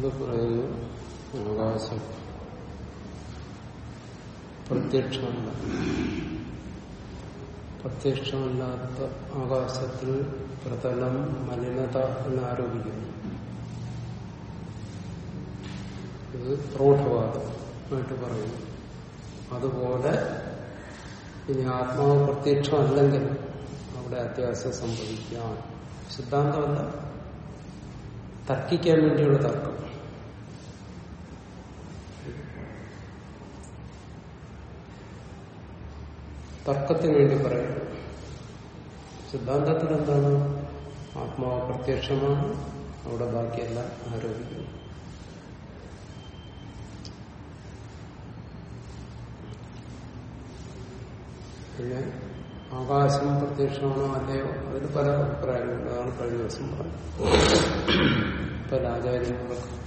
ഇത് പറയുന്നു ആകാശം പ്രത്യക്ഷമല്ല. പ്രത്യക്ഷമല്ലാത്ത ആകാശത്തിൽ പ്രതലം മലിനത എന്നാരോപിക്കുന്നു. ഇത് പ്രൗഢവാദമായിട്ട് പറയുന്നു അതുപോലെ ഇനി ആത്മാവ് പ്രത്യക്ഷമല്ലെങ്കിൽ അവിടെ അത്യാവശ്യം സംഭവിക്കാം. സിദ്ധാന്തമല്ല. തർക്കിക്കാൻ വേണ്ടിയുള്ള തർക്കം. തർക്കത്തിന് വേണ്ടി പറയുന്നു സിദ്ധാന്തത്തിൽ എന്താണ് ആത്മാവ് പ്രത്യക്ഷമാണ്. അവിടെ ബാക്കിയെല്ലാം ആരോപിക്കുന്നു. പിന്നെ ആകാശം പ്രത്യക്ഷമാണോ അല്ലയോ? അതിന് പല അഭിപ്രായങ്ങളുണ്ട്. അതാണ് കഴിഞ്ഞ ദിവസം പറഞ്ഞത്. പല ആചാര്യങ്ങൾക്ക്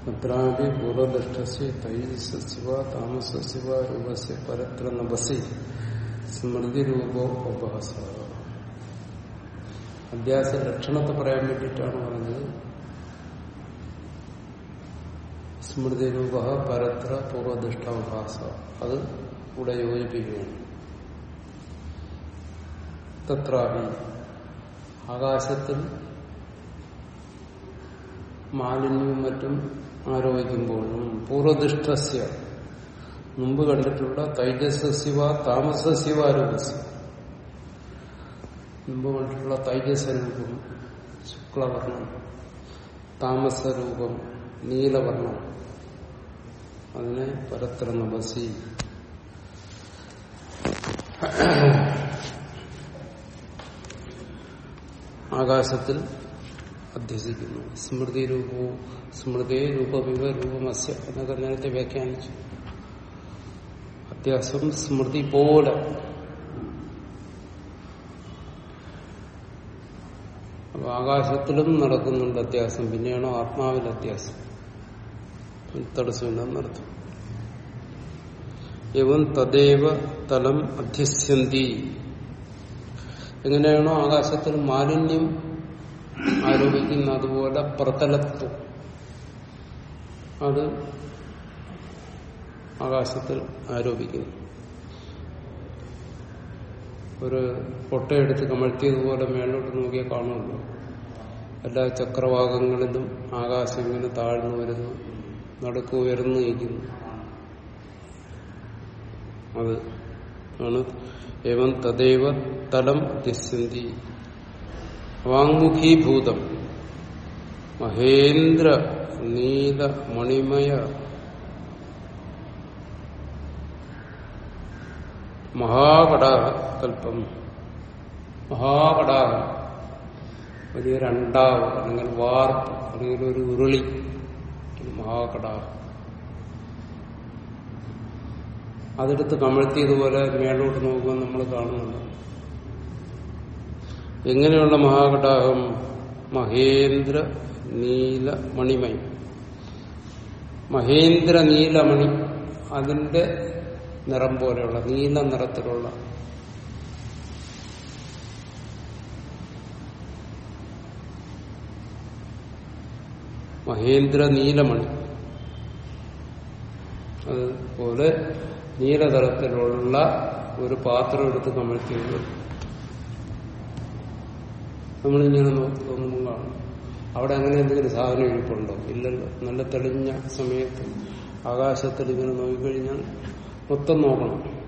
അത്രാപി പൂർവദൃഷ്ടസ്യ തൈജസ്യവ താമസസ്യവ രൂപസ്യ പരത്ര നപസി സ്മൃതിരൂപോ ഉപഹാസ അധ്യാസ ലക്ഷണത്തെ പറയാൻ വേണ്ടിയിട്ടാണ് പറഞ്ഞത്. സ്മൃതിരൂപ പരത്ര പൂർവദൃഷ്ട ഉപഹാസ. അത് കൂടെ യോജിപ്പിക്കുകയാണ്. തത്രാപി ആകാശത്തിൽ മാലിന്യവും മറ്റും ആരോപിക്കുമ്പോഴും പൂർവദിഷ്ടസ്യ മുമ്പ് കണ്ടിട്ടുള്ള തൈജസ്യവ താമസസ്യവ രൂപസ്യ. മുമ്പ് കണ്ടിട്ടുള്ള തൈജസ്വരൂപം ശുക്ലവർണം താമസരൂപം നീലവർണം അതിനെ പരത്ര നമസി ആകാശത്തിൽ അധ്യസിക്കുന്നു സ്മൃതി രൂപവും സ്മൃതി രൂപവിവ രൂപമസ്യ എന്നൊക്കെ നേരത്തെ വ്യാഖ്യാനിച്ചു. അത്യാസം സ്മൃതി പോലെ. ആകാശത്തിലും നടക്കുന്നുണ്ട് അത്യാസം പിന്നെയാണോ ആത്മാവിൽ അത്യാസം? തടസ്സമില്ലെന്നർത്ഥം എവം തദേവ തലം അധ്യസ്യന്തി. എങ്ങനെയാണോ ആകാശത്തിൽ മാലിന്യം ആരോപിക്കുന്ന അതുപോലെ പ്രതലത്വം അത് ആകാശത്തിൽ ആരോപിക്കുന്നു. ഒരു പൊട്ടയെടുത്ത് കമഴ്ത്തിയതുപോലെ മേലോട്ട് നോക്കിയാൽ കാണുമല്ലോ. എല്ലാ ചക്രവാകങ്ങളിലും ആകാശം ഇങ്ങനെ താഴ്ന്നു വരുന്നു നടുക്ക് ഉയർന്നു നയിക്കുന്നു അത് ആണ്. ഏവം തദൈവ തലം ദിശന്തി വാങ്മുഖീഭൂതം. മഹേന്ദ്ര നീല മണിമയ മഹാകടാകൽപ്പം. മഹാകടാക. വലിയ രണ്ടാവ് അല്ലെങ്കിൽ വാർപ്പ് അല്ലെങ്കിൽ ഒരു ഉരുളി. മഹാകടാക. അതെടുത്ത് കമഴ്ത്തിയതുപോലെ മേളോട്ട് നോക്കുമ്പോൾ നമ്മൾ കാണുന്നുണ്ട്. എങ്ങനെയുള്ള മഹാകടാഹം മഹേന്ദ്ര നീല മണിമയം മഹേന്ദ്ര നീലമണി അതിന്റെ നിറം പോലെയുള്ള നീല നിറത്തിലുള്ള. മഹേന്ദ്ര നീലമണി. അതുപോലെ നീലതരത്തിലുള്ള ഒരു പാത്രം എടുത്ത് കമഴ്ത്തിയത് നമ്മളിങ്ങനെ നോക്കുമ്പോൾ കാണും അവിടെ അങ്ങനെ എന്തെങ്കിലും സാധനം ഇരിപ്പുണ്ടോ? ഇല്ലല്ലോ. നല്ല തെളിഞ്ഞ സമയത്ത് ആകാശത്തിൽ ഇങ്ങനെ നോക്കിക്കഴിഞ്ഞാൽ മൊത്തം നോക്കണം.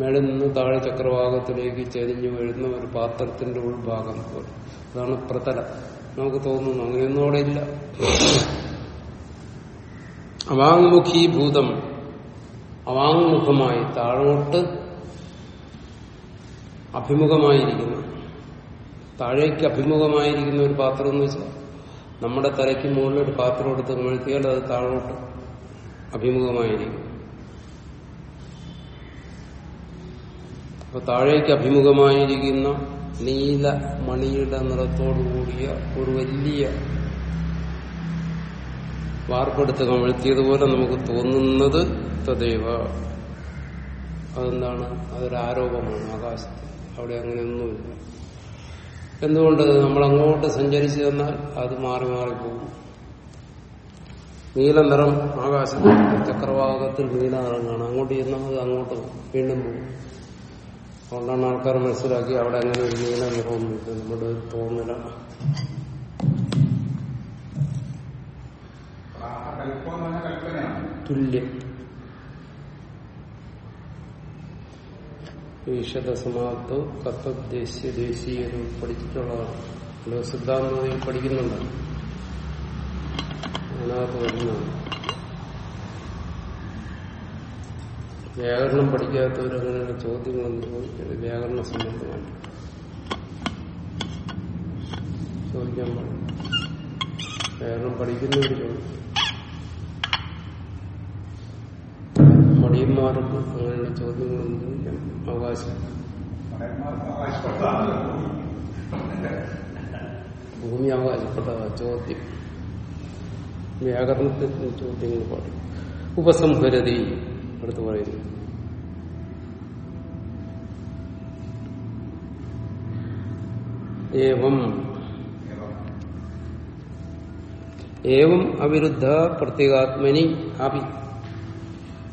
മേളിൽ നിന്ന് താഴെ ചക്രവാകത്തിലേക്ക് ചെരിഞ്ഞു വരുന്ന ഒരു പാത്രത്തിന്റെ ഉൾഭാഗം പോലെ. അതാണ് പ്രതല. നമുക്ക് തോന്നുന്നു അങ്ങനെയൊന്നും അവിടെ ഇല്ല. അവാങ്മുഖീഭൂതം അവാങ്മുഖമായി താഴോട്ട് അഭിമുഖമായിരിക്കുന്നു. താഴേക്ക് അഭിമുഖമായിരിക്കുന്ന ഒരു പാത്രം എന്ന് വെച്ചാൽ നമ്മുടെ തലയ്ക്ക് മുകളിൽ ഒരു പാത്രം എടുത്ത് കമഴ്ത്തിയാൽ അത് താഴോട്ട് അഭിമുഖമായിരിക്കും. അപ്പൊ താഴേക്ക് അഭിമുഖമായിരിക്കുന്ന നീല മണിയുടെ നിറത്തോടു കൂടിയ ഒരു വലിയ വാർപ്പെടുത്ത് കമഴ്ത്തിയതുപോലെ നമുക്ക് തോന്നുന്നത് തദൈവ. അതെന്താണ്? അതൊരാരോപമാണ് ആകാശത്ത്. അവിടെ അങ്ങനെയൊന്നുമില്ല. എന്തുകൊണ്ട് നമ്മൾ അങ്ങോട്ട് സഞ്ചരിച്ചു തന്നാൽ അത് മാറി മാറിപ്പോകും പോകും. നീല നിറം ആകാശത്തിൽ ചക്രവാഹത്തിൽ നീല നിറം കാണാം അങ്ങോട്ട് ചെന്നാൽ അത് അങ്ങോട്ട്. വീണ്ടും പോകും. അതുകൊണ്ടാണ് ആൾക്കാർ മനസ്സിലാക്കി അവിടെ അങ്ങനെ ഒരു നീല നിറമൊന്നുമില്ല നമ്മുടെ ഒരു എന്ന് തുല്യം. ഈശ്വര സമാപ്തോ കർത്തദ്ദേശീയ ദേശീയരും പഠിച്ചിട്ടുള്ളതാണ്. ഇവിടെ സിദ്ധാന്തം പഠിക്കുന്നുണ്ട്. അതിനകത്ത് വരുന്നതാണ് വ്യാകരണം പഠിക്കാത്തവരങ്ങനെയുള്ള ചോദ്യങ്ങളൊന്നും ചോദിക്കരുത്. വ്യാകരണ സംബന്ധമായിട്ട് ചോദിക്കാൻ പാടില്ല. വ്യാകരണം പഠിക്കുന്നവർ ചോദിക്കും. മടിയന്മാർക്ക് അങ്ങനെയുള്ള ചോദ്യങ്ങളൊന്നും ചോദിക്കാൻ അവകാശം. ഭടന്മാർക്ക് ആവശ്യപ്പെട്ടതാണല്ലോ ഭൂമി അവകാശപ്പെട്ടതാ ചോദ്യം. വ്യാകരണത്തിൽ ചോദ്യങ്ങൾ പാടും. ഉപസംഹരതി അടുത്ത് പറയുന്നു. ഏവം. ഏവം അവിരുദ്ധ പ്രത്യേകാത്മനി അപി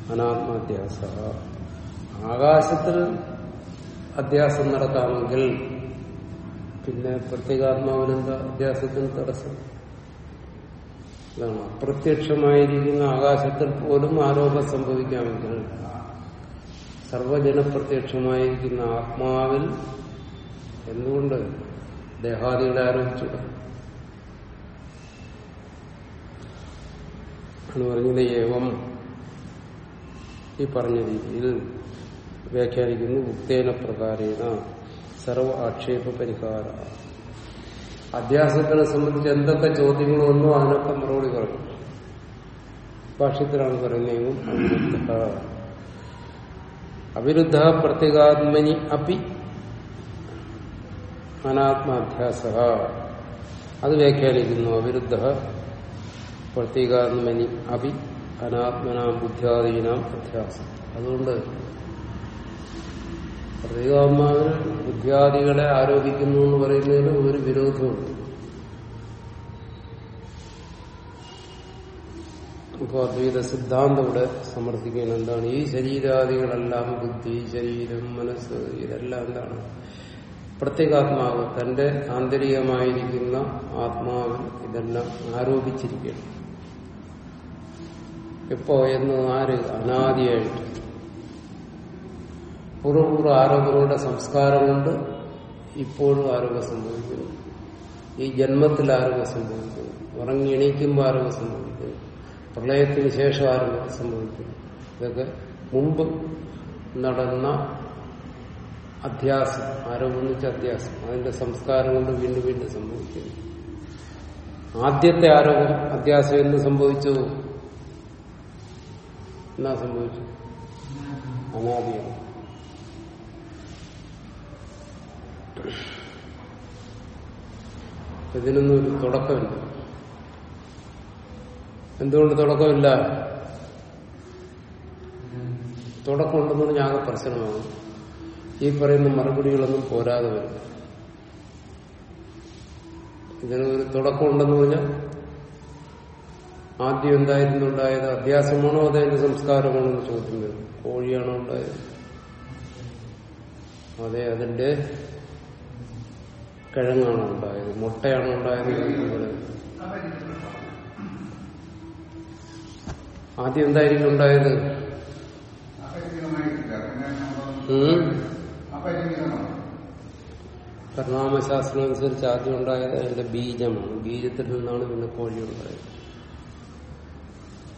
അനാത്മാധ്യാസ. ആകാശത്തിൽ അധ്യാസം നടത്താമെങ്കിൽ പിന്നെ പ്രത്യേകാത്മാവിനെന്താ അധ്യാസത്തിന് തടസ്സം? ഇതാണ് അപ്രത്യക്ഷമായിരിക്കുന്ന ആകാശത്തിൽ പോലും ആരോപം സംഭവിക്കാമെങ്കിൽ സർവജനപ്രത്യക്ഷമായിരിക്കുന്ന ആത്മാവിൽ എന്തുകൊണ്ട് ദേഹാദികളെ ആരോപിച്ചുകൂടാ എന്ന് പറഞ്ഞത് ഏവം ഈ പറഞ്ഞ രീതിയിൽ വ്യാഖ്യാനിക്കുന്നു ഉക്തേന പ്രകാരേണ സർവ ആക്ഷേപ പരിഹാര. അധ്യാസത്തിനെ സംബന്ധിച്ച് എന്തൊക്കെ ചോദ്യങ്ങൾ വന്നോ അതിനൊക്കെ മറുപടി പറഞ്ഞു ഭാഷ്യത്തിലാണ് പറയുന്നത് അവിരുദ്ധ പ്രത്യേകാത്മനി അപ്പി അനാത്മാധ്യാസ. അത് വ്യാഖ്യാനിക്കുന്നു അവിരുദ്ധ പ്രത്യേകാത്മനി അപി അനാത്മനാം ബുദ്ധിയാദീനാം അധ്യാസം അതുകൊണ്ട് പ്രത്യേകാത്മാവിന് ബുദ്ധ്യാദികളെ ആരോപിക്കുന്നു എന്ന് പറയുന്നതിന് ഒരു വിരോധമുണ്ട് ഇപ്പോൾ അദ്വൈത സിദ്ധാന്തം ഇവിടെ സമർത്ഥിക്കുന്ന എന്താണ്? ഈ ശരീരാദികളെല്ലാം ബുദ്ധി ശരീരം മനസ്സ് ഇതെല്ലാം എന്താണ്? പ്രത്യേകാത്മാവ് തന്റെ ആന്തരികമായിരിക്കുന്ന ആത്മാവിൽ ഇതെല്ലാം ആരോപിച്ചിരിക്കുകയാണ്. എപ്പോ എന്ന് ആര്? അനാദിയായിട്ട്. പൂർവപൂർവ ആരോഗ്യങ്ങളുടെ സംസ്കാരം കൊണ്ട് ഇപ്പോഴും ആരോഗ്യം സംഭവിക്കുന്നു. ഈ ജന്മത്തിൽ ആരോഗ്യം സംഭവിക്കുന്നു. ഉറങ്ങി എണീക്കുമ്പോൾ ആരോഗ്യം സംഭവിക്കുന്നു. പ്രളയത്തിന് ശേഷം ആരോഗ്യം സംഭവിക്കുന്നു. ഇതൊക്കെ മുമ്പ് നടന്ന അധ്യാസം വെച്ചാൽ അധ്യാസം. അതിന്റെ സംസ്കാരം കൊണ്ട് വീണ്ടും വീണ്ടും സംഭവിക്കുന്നു. ആദ്യത്തെ ആരോപം അധ്യാസം എന്ന് സംഭവിച്ചു. എന്നാ സംഭവിച്ചു? അനാദിയാണ് ഇതിനൊന്നും ഒരു തുടക്കമില്ല. എന്തുകൊണ്ട് തുടക്കമില്ല? തുടക്കമുണ്ടെന്ന് പറഞ്ഞാൽ ആകെ പ്രശ്നമാകും ഈ പറയുന്ന മറുപടികളൊന്നും പോരാതെ വരും. ഇതിനൊരു തുടക്കമുണ്ടെന്ന് പറഞ്ഞാൽ ആദ്യം എന്തായിരുന്നു ഉണ്ടായത് അഭ്യാസമാണോ അതോ എന്റെ സംസ്കാരമാണോ എന്ന് ചോദ്യം വരും. കോഴിയാണോ ഉണ്ടായത്? അതെ അതിന്റെ കിഴങ്ങാണോ ഉണ്ടായത്? മുട്ടയാണോ ഉണ്ടായത്? ആദ്യം എന്തായിരിക്കും ഉണ്ടായത്? പരിണാമശാസ്ത്രം അനുസരിച്ച് ആദ്യം ഉണ്ടായത് അതിന്റെ ബീജമാണ്. ബീജത്തിൽ നിന്നാണ് പിന്നെ കോഴി ഉണ്ടായത്.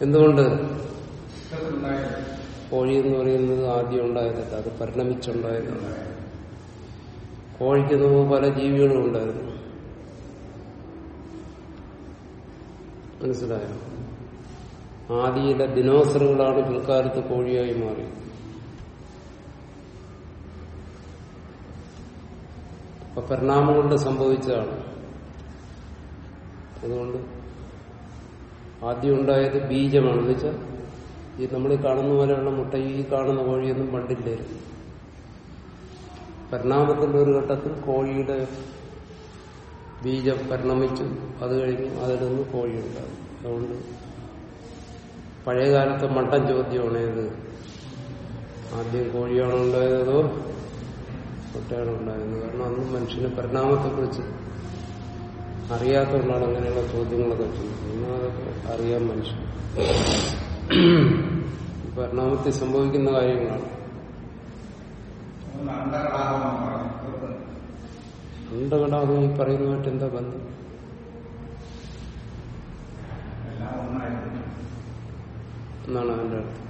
എന്തുകൊണ്ട്? കോഴി എന്ന് പറയുന്നത് ആദ്യം ഉണ്ടായതല്ല അത് പരിണമിച്ചുണ്ടായിരുന്നു. കോഴിക്ക് മുമ്പ് പല ജീവികളും ഉണ്ടായിരുന്നു. മനസ്സിലായോ? ആദിയിലെ ദിനോസറുകളാണ് പിൽക്കാലത്ത് കോഴിയായി മാറി അപ്പൊ പരിണാമം കൊണ്ട് സംഭവിച്ചതാണ്. അതുകൊണ്ട് ആദ്യം ഉണ്ടായത് ബീജമാണ്. എന്ന് വെച്ചാൽ ഈ നമ്മൾ കാണുന്ന പോലെയുള്ള മുട്ട ഈ കാണുന്ന കോഴിയൊന്നും പണ്ടില്ലായിരുന്നു പരിണാമത്തിന്റെ ഒരു ഘട്ടത്തിൽ കോഴിയുടെ ബീജം പരിണമിച്ചു. അത് കഴിഞ്ഞ് അതിൽ നിന്ന് കോഴിയുണ്ടാകും അതുകൊണ്ട് പഴയകാലത്തെ മട്ടൻ ചോദ്യമാണ് ഇത് ആദ്യം കോഴിയാണോ അതോ മുട്ടയാണോ ഉണ്ടായത്? കാരണം അന്ന് മനുഷ്യന് പരിണാമത്തെക്കുറിച്ച് അറിയാത്തതുകൊണ്ടാണ് അങ്ങനെയുള്ള ചോദ്യങ്ങളൊക്കെ അതൊക്കെ അറിയാൻ മനുഷ്യൻ. പരിണാമത്തിൽ സംഭവിക്കുന്ന കാര്യങ്ങളാണ്. അണ്ടകടാഹം ഈ പറയുന്നതായിട്ട് എന്താ ബന്ധം? എന്നാണ് അവന്റെ അർത്ഥം.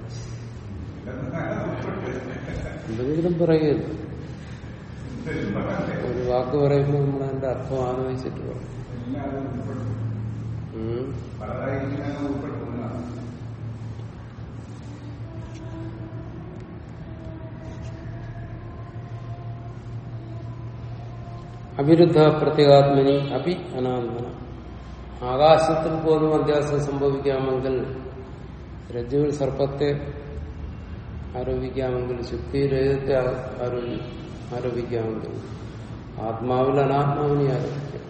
എന്തെങ്കിലും പറയരുത് ഒരു വാക്ക് പറയുമ്പോൾ നമ്മൾ അതിന്റെ അർത്ഥം ആലോചിച്ചിട്ട് പറയും അവിരുദ്ധ പ്രത്യേകാത്മനി അഭി അനാത്മന. ആകാശത്തിൽ പോലും അധ്യാസം സംഭവിക്കാമെങ്കിൽ രജ്ജുവിൽ സർപ്പത്തെ ആരോപിക്കാമെങ്കിൽ ശുദ്ധിരഹിതത്തെ ആരോപിക്കാമെങ്കിൽ ആത്മാവിൽ അനാത്മാവിനെ ആരോപിക്കാം.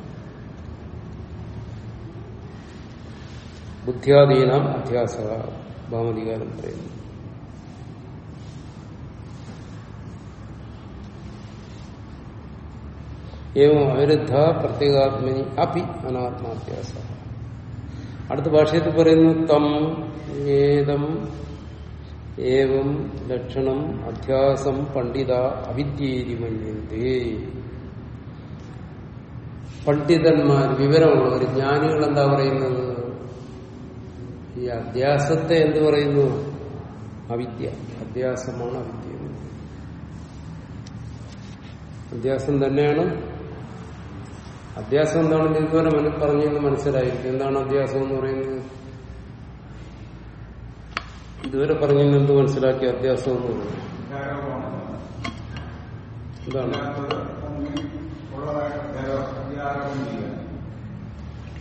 ബുദ്ധ്യാധീനം അധ്യാസ ഭാമതികാരം പറയുന്നു. ഏവം അവിരുദ്ധ പ്രത്യേകാത്മനി അപി അനാത്മാഭ്യാസ അടുത്ത ഭാഷയത്തിൽ പറയുന്നു തം ഏതം ഏവം ലക്ഷണം അധ്യാസം പണ്ഡിത അവിദ്യേരി മന്യന്തേ. പണ്ഡിതന്മാർ വിവരമുള്ളവർ ജ്ഞാനികൾ എന്താ പറയുന്നത്? ഈ അധ്യാസത്തെ എന്ത് പറയുന്നു? അവിദ്യ. അധ്യാസമാണ് അവിദ്യ. അധ്യാസം തന്നെയാണ്. അധ്യാസം എന്താണെന്ന് ഇതുവരെ മനു പറഞ്ഞെന്ന് മനസ്സിലായിരിക്കും. എന്താണ് അധ്യാസം എന്ന് പറയുന്നത്? ഇതുവരെ പറഞ്ഞെന്ന് എന്ത് മനസ്സിലാക്കി അധ്യാസം എന്ന് പറയുന്നത്? എന്താണ്?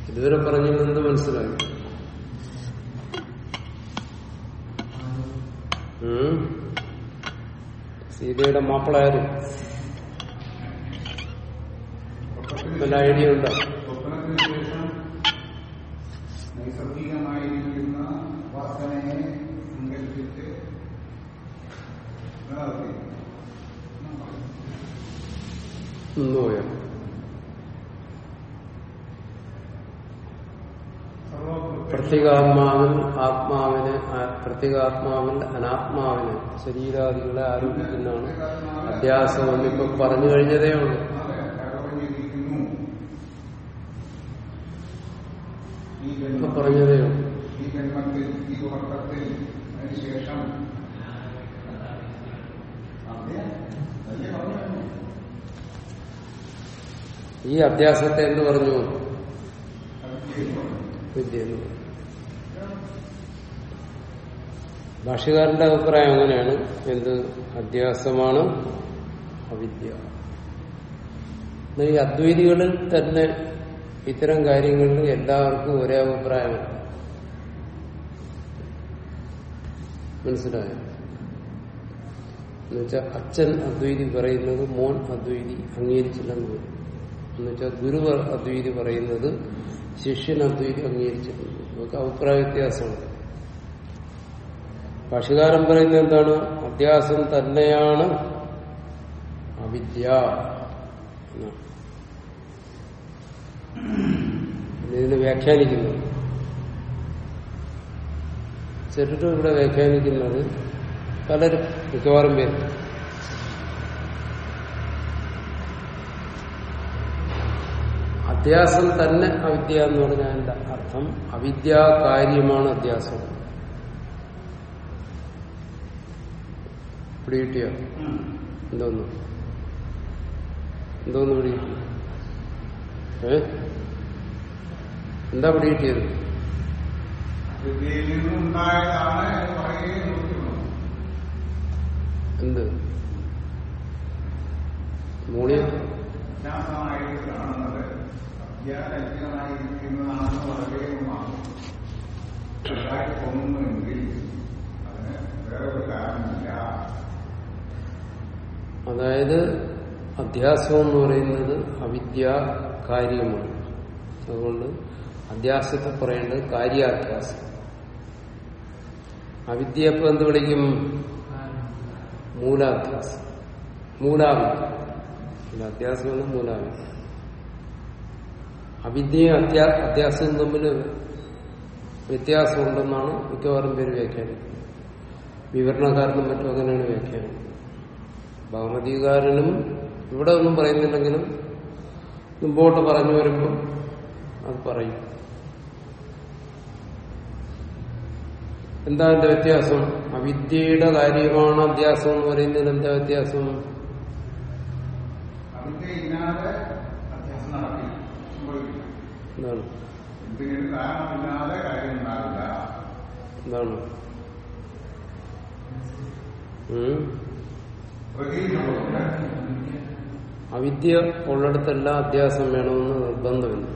ഇതുവരെ പറഞ്ഞെന്ന് എന്ത് മനസ്സിലാക്കി? സീതയുടെ മാപ്പിളാരും നല്ല ഐഡിയ ഉണ്ടോ? പ്രത്യേകാത്മാവിൽ ആത്മാവിനെ പ്രത്യേകാത്മാവിൽ അനാത്മാവിനെ ശരീരാദികളെ ആരോപിക്കുന്നതാണ് അധ്യാസം ഇപ്പൊ പറഞ്ഞു കഴിഞ്ഞതേ ഉള്ളൂ. ഇപ്പൊ പറഞ്ഞതേ ഉള്ളൂ. ഈ അധ്യാസത്തെ എന്ത് പറഞ്ഞു? വിദ്യ എന്ന് പറഞ്ഞു. ഭാഷകാരന്റെ അഭിപ്രായം അങ്ങനെയാണ്. എന്ത് അധ്യാസമാണ് അവിദ്യ. ഈ അദ്വൈതികളിൽ തന്നെ ഇത്തരം കാര്യങ്ങളിൽ എല്ലാവർക്കും ഒരേ അഭിപ്രായമാണ്. മനസ്സിലായോ? എന്നുവെച്ചാൽ അച്ഛൻ അദ്വൈതി പറയുന്നത് മോൻ അദ്വൈതി അംഗീകരിച്ചില്ലെന്ന്. പറയും എന്നുവെച്ചാൽ ഗുരു അദ്വൈതി പറയുന്നത് ശിഷ്യൻ അദ്വൈതി അംഗീകരിച്ചിട്ടുണ്ട് ഇവർക്ക് അഭിപ്രായ വ്യത്യാസമുണ്ട് ഭാഷകാരൻ പറയുന്നത് എന്താണ്? അധ്യാസം തന്നെയാണ് അവിദ്യ. ഇതിന് വ്യാഖ്യാനിക്കുന്നത് ചെറുട്ടും ഇവിടെ വ്യാഖ്യാനിക്കുന്നത് പലരും മിക്കവാറും പേര്. അധ്യാസം തന്നെ അവിദ്യ എന്ന് പറഞ്ഞാൽ അർത്ഥം? അവിദ്യാകാര്യമാണ് അധ്യാസം പിടികിട്ടിയോ. എന്തോന്നു? എന്തോന്ന് പിടികിട്ടി ഏ? എന്താ പിടികിട്ടിയത്? എന്ത്? മൂളിയ തോന്നുന്നുവെങ്കിൽ അതിന് കാരണമില്ല. അതായത് അധ്യാസം എന്ന് പറയുന്നത് അവിദ്യ കാര്യമാണ്. അതുകൊണ്ട് അധ്യാസത്തെ പറയേണ്ടത് കാര്യാധ്യാസം അവിദ്യ അവിദ്യയപ്പം എന്ത് വിളിക്കും? മൂലാധ്യാസം മൂലാവിദ്യ. അധ്യാസമാണ് മൂലാവിദ്യ. അവിദ്യയും അധ്യാ അധ്യാസവും തമ്മിൽ വ്യത്യാസമുണ്ടെന്നാണ് മിക്കവാറും പേര് വ്യാഖ്യാനിക്കുന്നത്. വിവരണകാരനും മറ്റും അങ്ങനെയാണ് വ്യാഖ്യാനിക്കുന്നത്. ഭഗവതീകാരനും ഇവിടെ ഒന്നും പറയുന്നില്ലെങ്കിലും മുമ്പോട്ട് പറഞ്ഞു വരുമ്പോൾ അത് പറയും. എന്താ എന്റെ വ്യത്യാസം? അവിദ്യയുടെ കാര്യമാണ് അധ്യാസം എന്ന് പറയുന്നതിൽ എന്താ വ്യത്യാസം? എന്താണ്? അവിദ്യ ഉള്ളിടത്തെല്ലാം അധ്യാസം വേണമെന്ന് നിർബന്ധമില്ല.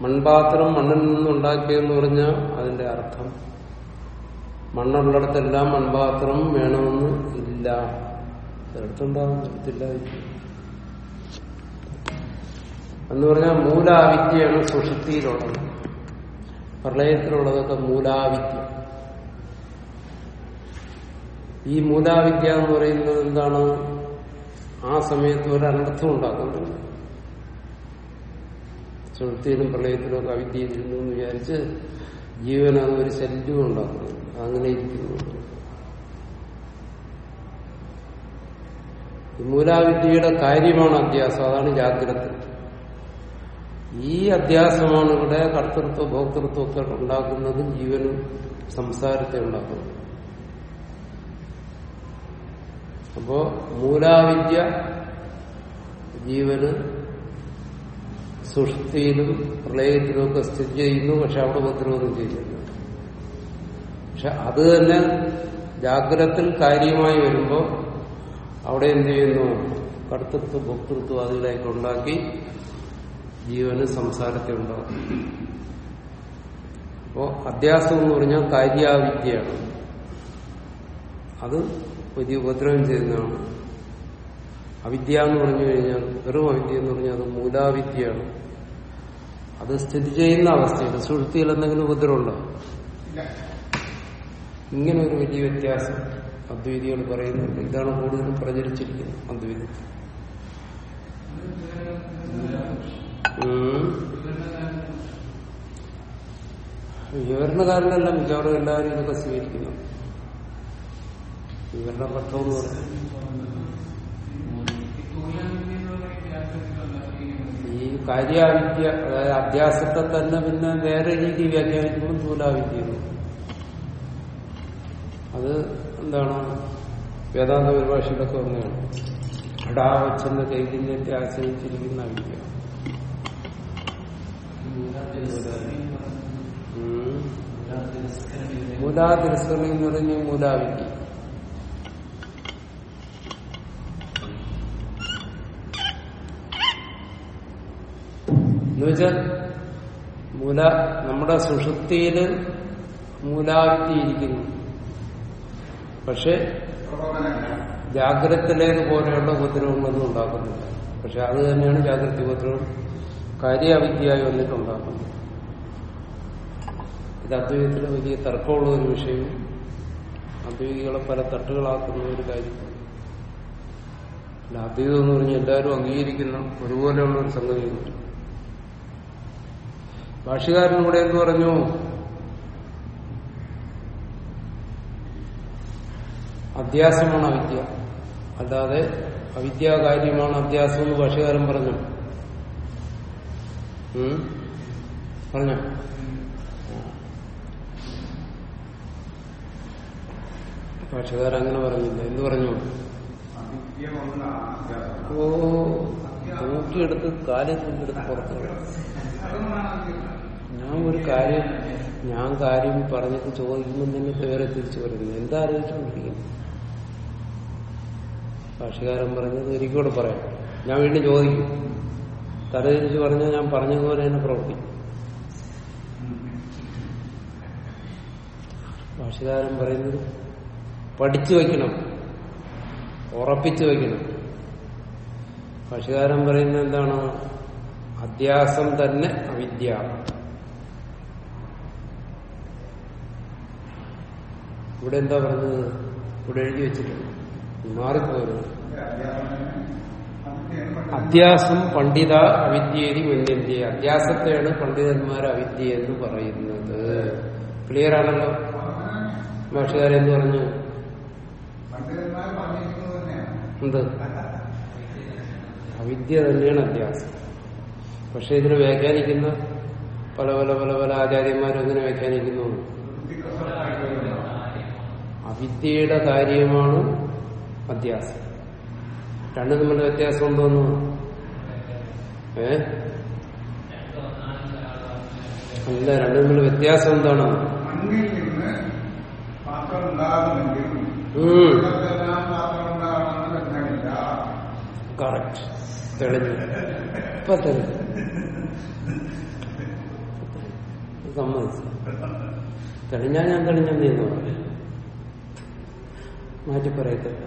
മൺപാത്രം മണ്ണിൽ നിന്നുണ്ടാക്കിയെന്ന് പറഞ്ഞാൽ അതിന്റെ അർത്ഥം. മണ്ണുള്ളിടത്തെല്ലാം മൺപാത്രം വേണമെന്ന് ഇല്ല. ചിലത്തില്ലായിരിക്കും എന്ന് പറഞ്ഞാൽ മൂലാവിദ്യയാണ് സുഷുതിയിലുള്ളത് പ്രളയത്തിലുള്ളതൊക്കെ മൂലാവിദ്യ. ഈ മൂലാവിദ്യ എന്ന് പറയുന്നത് എന്താണ്? ആ സമയത്ത് ഒരു അനർത്ഥം ഉണ്ടാക്കുന്നുണ്ട്. സുഹൃത്തിയിലും പ്രളയത്തിലും ഒക്കെ അവിദ്യയിലിരുന്നു എന്ന് വിചാരിച്ച് ജീവൻ അത് ഒരു ശല്യം ഉണ്ടാക്കുന്നു. അങ്ങനെ ഇരിക്കുന്നു. മൂലാവിദ്യയുടെ കാര്യമാണ് അധ്യാസം. അതാണ് ജാഗ്രത. ഈ അധ്യാസമാണ് ഇവിടെ കർത്തൃത്വ ഭോക്തൃത്വമൊക്കെ ഉണ്ടാക്കുന്നതും ജീവനും സംസാരത്തെ ഉണ്ടാക്കുന്നത് അപ്പോ മൂലാവിദ്യ ജീവന് സുഷ്ടിയിലും പ്രളയത്തിലും ഒക്കെ സ്ഥിതി ചെയ്യുന്നു പക്ഷെ അവിടെ ഉപദ്രവം ചെയ്യുന്നു പക്ഷെ അത് തന്നെ ജാഗ്രത്തിൽ കാര്യമായി വരുമ്പോൾ അവിടെ എന്ത് ചെയ്യുന്നു? കർത്തൃത്വ ഭോക്തൃത്വം അതിലേക്ക് ഉണ്ടാക്കി ജീവന് സംസാരത്തെ ഉണ്ടാക്കും. അപ്പോ അധ്യാസം എന്ന് പറഞ്ഞാൽ കാര്യാവിദ്യയാണ്. അത് വലിയ ഉപദ്രവം ചെയ്യുന്നതാണ്. അവിദ്യ എന്ന് പറഞ്ഞു കഴിഞ്ഞാൽ വെറും അവിദ്യ എന്ന് പറഞ്ഞാൽ അത് മൂലാവിദ്യയാണ്. അത് സ്ഥിതി ചെയ്യുന്ന അവസ്ഥയിൽ സുഹൃത്തിയിൽ എന്തെങ്കിലും ഉപദ്രവമുണ്ടോ? ഇങ്ങനെ ഒരു വലിയ വ്യത്യാസം അദ്വൈതികൾ പറയുന്നുണ്ട്. ഇതാണ് കൂടുതലും പ്രചരിച്ചിരിക്കുന്നത് അദ്വൈതത്തിൽ വിവരണകാരനല്ല മിക്കവാറും എല്ലാവരും ഇതൊക്കെ സ്വീകരിക്കുന്നു. വിവരണപക്ഷം എന്ന് പറയുന്നത് ഈ കാര്യാവിദ്യ അതായത് അധ്യാസത്തെ തന്നെ പിന്നെ വേറെ രീതി വ്യാഖ്യാനിക്കുമ്പോൾ സ്ഥൂലാവിദ്യ അത് എന്താണ്? വേദാന്ത പരിഭാഷയിലൊക്കെ ഒന്നാണ് അടാവച്ചെന്ന ചൈതന്യത്തെ ആശ്രയിച്ചിരിക്കുന്ന വിദ്യ. മൂലാതിരസ്കരണി എന്ന് പറഞ്ഞ മൂലാവിദ്യ. എന്നുവെച്ചാൽ മൂല നമ്മുടെ സുഷുപ്തിയിൽ മൂലാവിദ്യ ഇരിക്കുന്നു പക്ഷെ ജാഗ്രതത്തിലേത് പോലെയുള്ള ഉപദ്രവങ്ങളൊന്നും ഉണ്ടാക്കുന്നില്ല. പക്ഷെ അത് തന്നെയാണ് ജാഗ്രത ഉപദ്രവം. കാര്യവിദ്യയായി വന്നിട്ടുണ്ടാക്കുന്നത്. ഇത് അദ്വൈതത്തിന് വലിയ തർക്കമുള്ള ഒരു വിഷയം. അദ്വൈതികളെ പല തട്ടുകളാക്കുന്ന ഒരു കാര്യം. അദ്വൈതം എന്ന് പറഞ്ഞാൽ എല്ലാവരും അംഗീകരിക്കുന്ന ഒരുപോലെയുള്ള ഒരു സംഗതിയുണ്ട്. ഭാഷകാരൻ ഇവിടെ എന്ത് പറഞ്ഞു? അധ്യാസമാണ് അവിദ്യ. അല്ലാതെ അവിദ്യാകാര്യമാണ് അധ്യാസം എന്ന് ഭാഷകാരൻ പറഞ്ഞു. പറഞ്ഞു? ഭാഷകാരൻ അങ്ങനെ പറഞ്ഞില്ല. എന്ത് പറഞ്ഞു? ഓ തൂക്കിയെടുത്ത് കാലിൽ കൊണ്ടെടുത്ത് പുറത്തു. ഞാൻ ഒരു കാര്യം ഞാൻ കാര്യം പറഞ്ഞിട്ട് ചോദിക്കുമ്പോൾ തന്നെ പേരെ തിരിച്ചു പറയുന്നു. എന്താ ആലോചിച്ചുകൊണ്ടിരിക്കുന്നു? ഭാഷകാരൻ പറഞ്ഞത് ഒരിക്കലും പറയാം. ഞാൻ വീണ്ടും ചോദിക്കും. തലതിരിച്ച് പറഞ്ഞാൽ ഞാൻ പറഞ്ഞതുപോലെ തന്നെ പ്രവർത്തിക്കും. ഭാഷകാരൻ പറയുന്നത് പഠിച്ചു വയ്ക്കണം. ഉറപ്പിച്ചു വയ്ക്കണം. ഭാഷകാരൻ പറയുന്നത് എന്താണ്? അധ്യാസം തന്നെ അവിദ്യ. ഇവിടെ എന്താ പറഞ്ഞത്? ഇവിടെ എഴുതി വെച്ചിട്ടുണ്ട്. മാറിപ്പോയത്. അധ്യാസം പണ്ഡിത അവിദ്യേരി മുന്നിന്റെ അധ്യാസത്തെയാണ് പണ്ഡിതന്മാർ അവിദ്യ എന്ന് പറയുന്നത്. ക്ലിയർ ആണല്ലോ? ഭാഷകാരെന്ന് പറഞ്ഞു? എന്ത്? അവിദ്യ തന്നെയാണ് അധ്യാസം. പക്ഷെ ഇതിന് വ്യാഖ്യാനിക്കുന്ന പല പല പല പല ആചാര്യന്മാരും ഇതിനെ വ്യാഖ്യാനിക്കുന്നു. അവിദ്യയുടെ കാര്യമാണ് അധ്യാസം രണ്ടും തമ്മിലുള്ള വ്യത്യാസം ഉണ്ടോന്നു ഏ? അല്ല രണ്ടും തമ്മിലെ വ്യത്യാസം എന്താണ് കറക്റ്റ് തെളിഞ്ഞു. ഇപ്പൊ തെളിഞ്ഞു. സമ്മതിച്ചു. തെളിഞ്ഞാൽ ഞാൻ തെളിഞ്ഞെന്ന് പറഞ്ഞു. മാറ്റി പറയത്തില്ല.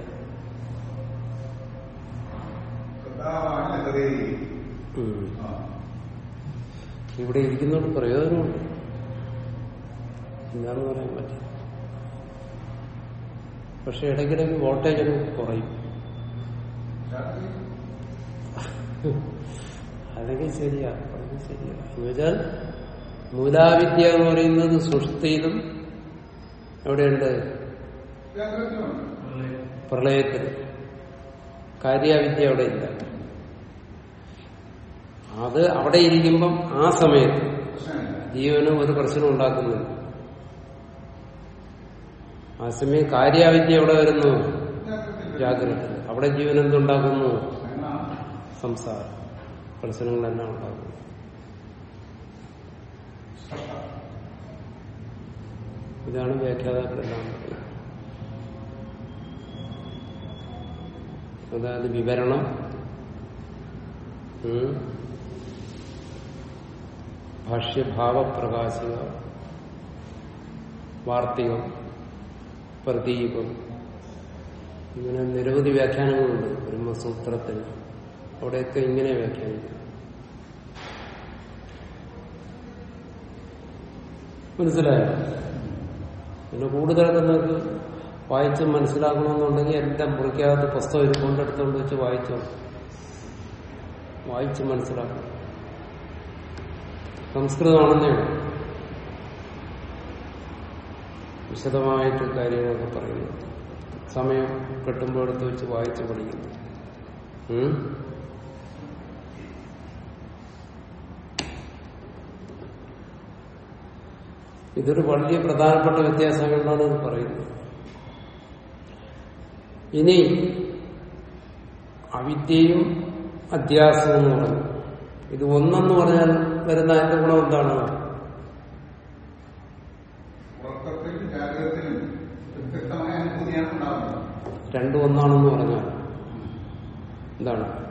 ഇവിടെ ഇരിക്കുന്നതുകൊണ്ട് പ്രയോജനമുണ്ട്. എന്താണെന്ന് പറയാൻ പറ്റും പക്ഷെ ഇടയ്ക്കിടയ്ക്ക് വോൾട്ടേജ് അങ്ങ് കുറയും. അല്ലെങ്കിൽ ശരിയാ അല്ലെങ്കിൽ ശരിയാ. എന്നുവെച്ചാൽ മൂലാവിദ്യ എന്ന് പറയുന്നത് സുഷ്ടിയിലും എവിടെയുണ്ട്? പ്രളയത്തിൽ. കാര്യാവിദ്യ അവിടെ ഇല്ല. അത് അവിടെ ഇരിക്കുമ്പം ആ സമയത്ത് ജീവന് ഒരു പ്രശ്നം ഉണ്ടാക്കുന്നില്ല. ആ സമയം കാര്യാവിദ്യ എവിടെ വരുന്നു? ജാഗ്രത. അവിടെ ജീവൻ എന്തുണ്ടാക്കുന്നു? സംസാരം. പ്രശ്നങ്ങളെല്ലാം ഉണ്ടാകുന്നു ഇതാണ് വ്യാഖ്യാതാക്കളെല്ലാം അതായത് വിവരണം. ഭാഷ്യഭാവപ്രകാശിക വാർത്തികം. പ്രദീപം. ഇങ്ങനെ നിരവധി വ്യാഖ്യാനങ്ങളുണ്ട് ബ്രഹ്മസൂത്രത്തിൽ. അവിടെയൊക്കെ ഇങ്ങനെ വ്യാഖ്യാനിക്കും. മനസ്സിലായോ? പിന്നെ കൂടുതൽ നിങ്ങൾക്ക് വായിച്ച് മനസ്സിലാക്കണമെന്നുണ്ടെങ്കിൽ എല്ലാം മുറിക്കകത്ത് പുസ്തകം ഇരിക്കൊണ്ട് എടുത്തുകൊണ്ട് വെച്ച് വായിച്ചോ. വായിച്ച് മനസ്സിലാക്കണം. സംസ്കൃതമാണെന്നേ വിശദമായിട്ട് കാര്യങ്ങളൊക്കെ പറയുന്നു. സമയം കിട്ടുമ്പോൾ എടുത്ത് വെച്ച് വായിച്ച് പഠിക്കുന്നു? ഇതൊരു വലിയ പ്രധാനപ്പെട്ട വ്യത്യാസങ്ങളാണ് പറയുന്നത്. ഇനി അവിദ്യയും അധ്യാസവും എന്ന് പറഞ്ഞു. ഇത് ഒന്നെന്ന് പറഞ്ഞാൽ വരുന്ന അതിന്റെ ഗുണം എന്താണ്? രണ്ടും ഒന്നാണെന്ന് പറഞ്ഞാൽ എന്താണ്?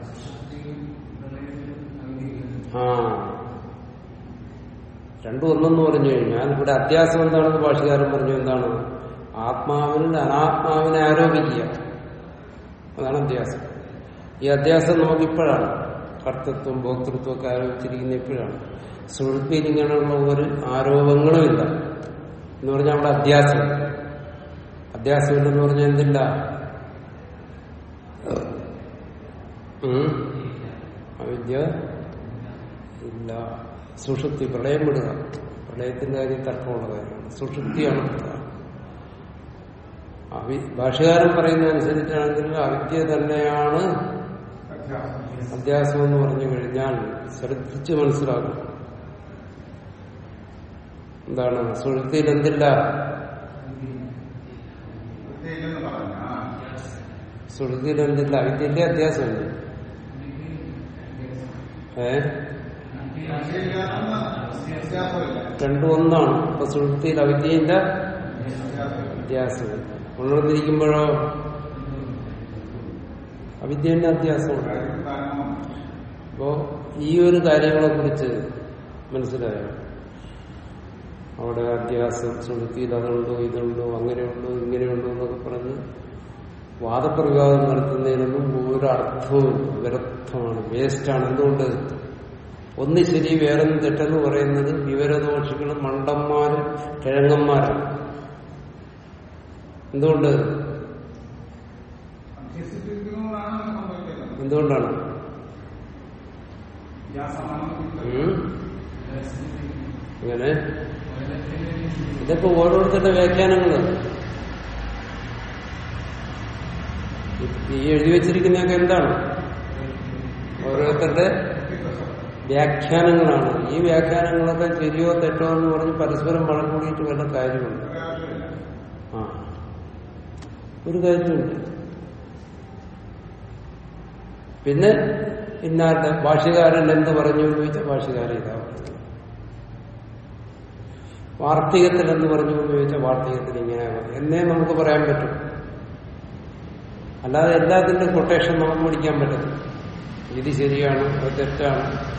ആ. രണ്ടും ഒന്നെന്ന് പറഞ്ഞു കഴിഞ്ഞാൽ ഇവിടെ അത്യാസം എന്താണെന്ന് ഭാഷകാരൻ പറഞ്ഞു എന്താണ്? ആത്മാവിൽ അനാത്മാവിനെ ആരോപിക്കുക. അതാണ് അധ്യാസം. ഈ അധ്യാസം നമുക്കിപ്പോഴാണ് കർത്തൃത്വം ഭോക്തൃത്വം ഒക്കെ ആരോപിച്ചിരിക്കുന്ന ഇപ്പോഴാണ്. സുഹൃത്തിൽ ഇങ്ങനെയുള്ള ഒരു ആരോപങ്ങളുമില്ല എന്ന് പറഞ്ഞാൽ അവിടെ അധ്യാസം. അധ്യാസമില്ലെന്ന് പറഞ്ഞാൽ എന്തില്ല? അവിദ്യ ഇല്ല. സുഷുപ്തി പ്രളയം വിടുക. പ്രളയത്തിന്റെ കാര്യം തർക്കമുള്ള കാര്യമാണ്. സുഷുപ്തിയാണ് അവി ഭാഷകാരൻ പറയുന്ന അനുസരിച്ചാണെങ്കിൽ അവിദ്യ തന്നെയാണ് അധ്യാസം എന്ന് പറഞ്ഞു കഴിഞ്ഞാൽ ശ്രദ്ധിച്ച് മനസ്സിലാക്കും. എന്താണ്? സുഹൃത്തിയിൽ എന്തില്ല? സുഹൃത്തിയിൽ എന്തില്ല? അവിദ്യന്റെ അധ്യാസമുണ്ട്. ഏ? രണ്ടും ഒന്നാണ്. അപ്പൊ സുഹൃത്തിയിൽ അവിദ്യന്റെ വ്യത്യാസമില്ല ഉണർന്നിരിക്കുമ്പോഴോ അവിദ്യന്റെ കാര്യസ്ഥാനമോ അപ്പോ ഈ ഒരു കാര്യങ്ങളെ കുറിച്ച് മനസ്സിലായോ? അവിടെ അധ്യാസം സുഹൃത്തിയിൽ അതുണ്ടോ ഇതുണ്ടോ അങ്ങനെയുണ്ടോ ഇങ്ങനെയുണ്ടോ എന്നൊക്കെ പറഞ്ഞ് വാദപ്രവിവാദം നടത്തുന്നതിനൊന്നും ഒരു അർത്ഥവും വ്യർത്ഥമാണ് വേസ്റ്റാണ് എന്തുകൊണ്ട്? ഒന്ന് ശരി വേറൊന്ന് തെറ്റെന്ന് പറയുന്നത് വിവരദോഷികളും മണ്ടന്മാരും കിഴങ്ങന്മാരാണ്. എന്തുകൊണ്ട്? എന്തുകൊണ്ടാണ്? അങ്ങനെ ഇതൊക്കെ ഓരോരുത്തരുടെ വ്യാഖ്യാനങ്ങൾ. ഈ എഴുതി വെച്ചിരിക്കുന്നതൊക്കെ എന്താണ്? ഓരോരുത്തരുടെ വ്യാഖ്യാനങ്ങളാണ്. ഈ വ്യാഖ്യാനങ്ങളൊക്കെ ശരിയോ തെറ്റോ എന്ന് പറഞ്ഞ് പരസ്പരം വഴം കൂടിയിട്ട് വല്ല കാര്യമുണ്ട്. ഒരു കാര്യമുണ്ട് പിന്നെ ഇന്നാരുടെ ഭാഷകാരൻ എന്ത് പറഞ്ഞു എന്ന് ചോദിച്ചാൽ ഭാഷകാരൻ ഇതാ വാർത്തകത്തിൽ എന്ത് പറഞ്ഞു എന്ന് ചോദിച്ചാൽ വാർത്തകത്തിൽ ഇങ്ങനെ എന്നേ നമുക്ക് പറയാൻ പറ്റും. അല്ലാതെ എല്ലാത്തിന്റെ കൊട്ടേഷൻ നമുക്ക് പഠിക്കാൻ പറ്റത്തില്ല. ഇത് ശരിയാണ് അത് തെറ്റാണ്.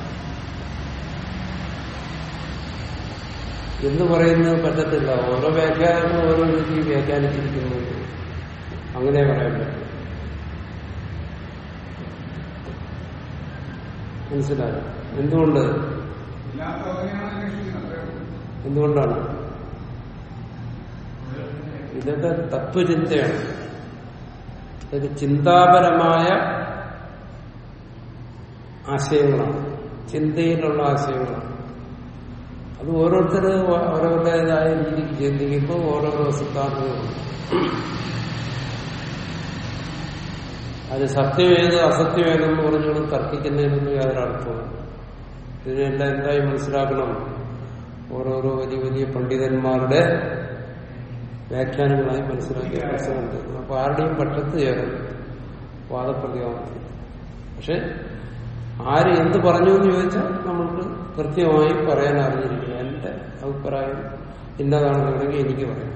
എന്ന് പറയുന്നത് പറ്റത്തില്ല. ഓരോ വ്യാഖ്യാനങ്ങളും ഓരോ രീതിയിൽ വ്യാഖ്യാനിച്ചിരിക്കുന്നു. അങ്ങനെ പറയാൻ പറ്റും. മനസ്സിലായോ? എന്തുകൊണ്ട്? എന്തുകൊണ്ടാണ്? ഇതൊക്കെ തത്വചിന്തയാണ്. ഇത് ചിന്താപരമായ ആശയങ്ങളാണ്. ചിന്തയിലുള്ള ആശയങ്ങളാണ്. അത് ഓരോരുത്തർ ഓരോരുടേതായ രീതിക്ക് ചിന്തിക്കുമ്പോൾ ഓരോരോ സിദ്ധാന്തങ്ങളുണ്ട് അത് സത്യമേത് അസത്യമേതെന്ന് പറഞ്ഞുകൊണ്ട് തർക്കിക്കുന്നതിനൊന്നും യാതൊരു അർത്ഥവും ഇതിനെല്ലാം എന്തായി മനസ്സിലാക്കണം? ഓരോരോ വലിയ വലിയ പണ്ഡിതന്മാരുടെ വ്യാഖ്യാനങ്ങളായി മനസ്സിലാക്കിയ അവസരമുണ്ട്. അപ്പൊ ആരുടെയും പക്ഷത്ത് ചേരും വാദപ്രതിവാദത്തിൽ പക്ഷെ ആര് എന്ത് പറഞ്ഞു എന്ന് ചോദിച്ചാൽ നമ്മൾക്ക് കൃത്യമായി പറയാൻ അറിഞ്ഞിരിക്കുക എന്റെ അഭിപ്രായം ഇന്നതാണെന്നുണ്ടെങ്കിൽ എനിക്ക് പറയാം.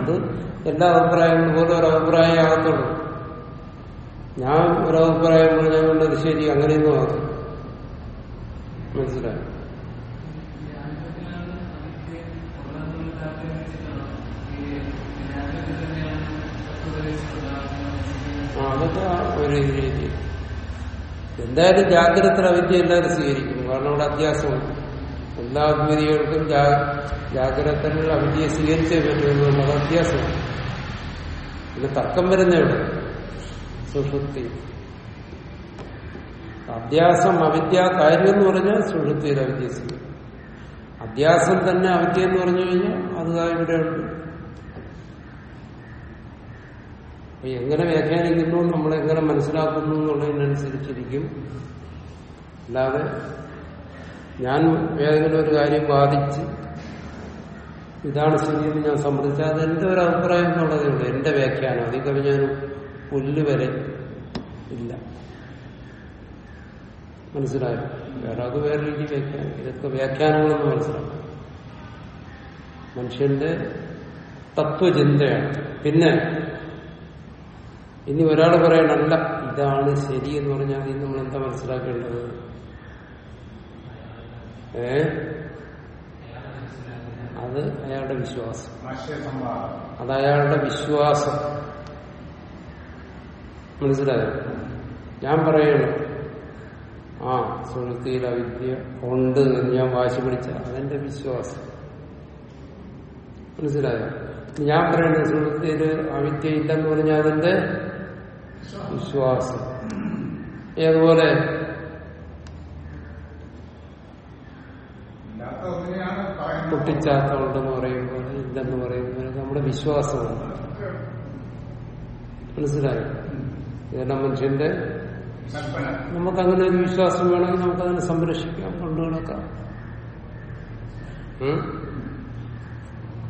അത് എല്ലാ അഭിപ്രായങ്ങളും പോലെ ഒരു അഭിപ്രായം ആകത്തുള്ളൂ. ഞാൻ ഒരു അഭിപ്രായം പറഞ്ഞാൽ കൊണ്ടത് ശരി അങ്ങനെയൊന്നും ആകും മനസ്സിലായി? അതൊക്കെ ഒരു രീതി. എന്തായാലും ജാഗ്രത അവിദ്യ എല്ലാവരും സ്വീകരിക്കും കാരണം അവിടെ അത്യാസമാണ്. എല്ലാ അദ്വൈതികൾക്കും ജാഗ്രതയിൽ അവിദ്യയെ സ്വീകരിച്ചേ പറ്റുമെന്നുള്ളത് അത്യാസമാണ്. പിന്നെ തർക്കം വരുന്ന ഇവിടെ സുഷുപ്തി അധ്യാസം അവിദ്യ കാര്യം എന്ന് പറഞ്ഞാൽ സുഷുപ്തിയിൽ അവിദ്യ സ്വീകരിക്കും അധ്യാസം തന്നെ അവിദ്യ എന്ന് പറഞ്ഞു കഴിഞ്ഞാൽ അത് ഇവിടെയുണ്ട് എങ്ങനെ വ്യാഖ്യാനിക്കുന്നു നമ്മൾ എങ്ങനെ മനസ്സിലാക്കുന്നു എന്നുള്ളതിനനുസരിച്ചിരിക്കും. അല്ലാതെ ഞാൻ ഏതെങ്കിലും ഒരു കാര്യം ബാധിച്ച് ഇതാണ് ശരിയെന്ന് ഞാൻ സമ്മതിച്ചാൽ അത് എന്റെ ഒരു അഭിപ്രായം എന്നുള്ളതേ ഉള്ളൂ. എന്റെ വ്യാഖ്യാനം അതിൽ കവിഞ്ഞൊരു പുല്ല് വരെ ഇല്ല. മനസ്സിലായോ? വേറെ അത് വേറെ രീതി വ്യാഖ്യാനം ഇതൊക്കെ വ്യാഖ്യാനങ്ങളൊന്നും മനസ്സിലാക്കാം മനുഷ്യന്റെ തത്വചിന്തയാണ്. പിന്നെ ഇനി ഒരാൾ പറയണല്ല ഇതാണ് ശരി എന്ന് പറഞ്ഞാൽ അതിൽ നമ്മൾ എന്താ മനസ്സിലാക്കേണ്ടത്? ഏ? അത് അയാളുടെ വിശ്വാസം. അത് അയാളുടെ വിശ്വാസം. മനസ്സിലായോ? ഞാൻ പറയണം ആ സുഹൃത്തിയിൽ വിദ്യ ഉണ്ട് എന്ന് ഞാൻ വാശി പിടിച്ച അതെന്റെ വിശ്വാസം. മനസ്സിലായോ? ഞാൻ പറയുന്നത് സുഹൃത്തിയിൽ അവിദ്യ ഇല്ലെന്ന് പറഞ്ഞാൽ അതെന്റെ വിശ്വാസം. ഏതുപോലെ? കുട്ടിച്ചാത്ത ഉണ്ടെന്ന് പറയുമ്പോൾ ഇല്ലെന്ന് പറയുമ്പോൾ നമ്മുടെ വിശ്വാസമാണ് മനസ്സിലായോ? ഇതെല്ലാം മനുഷ്യന്റെ? നമുക്ക് അങ്ങനെ ഒരു വിശ്വാസം വേണമെങ്കിൽ നമുക്കതിനെ സംരക്ഷിക്കാം കൊണ്ടുനടക്കാം?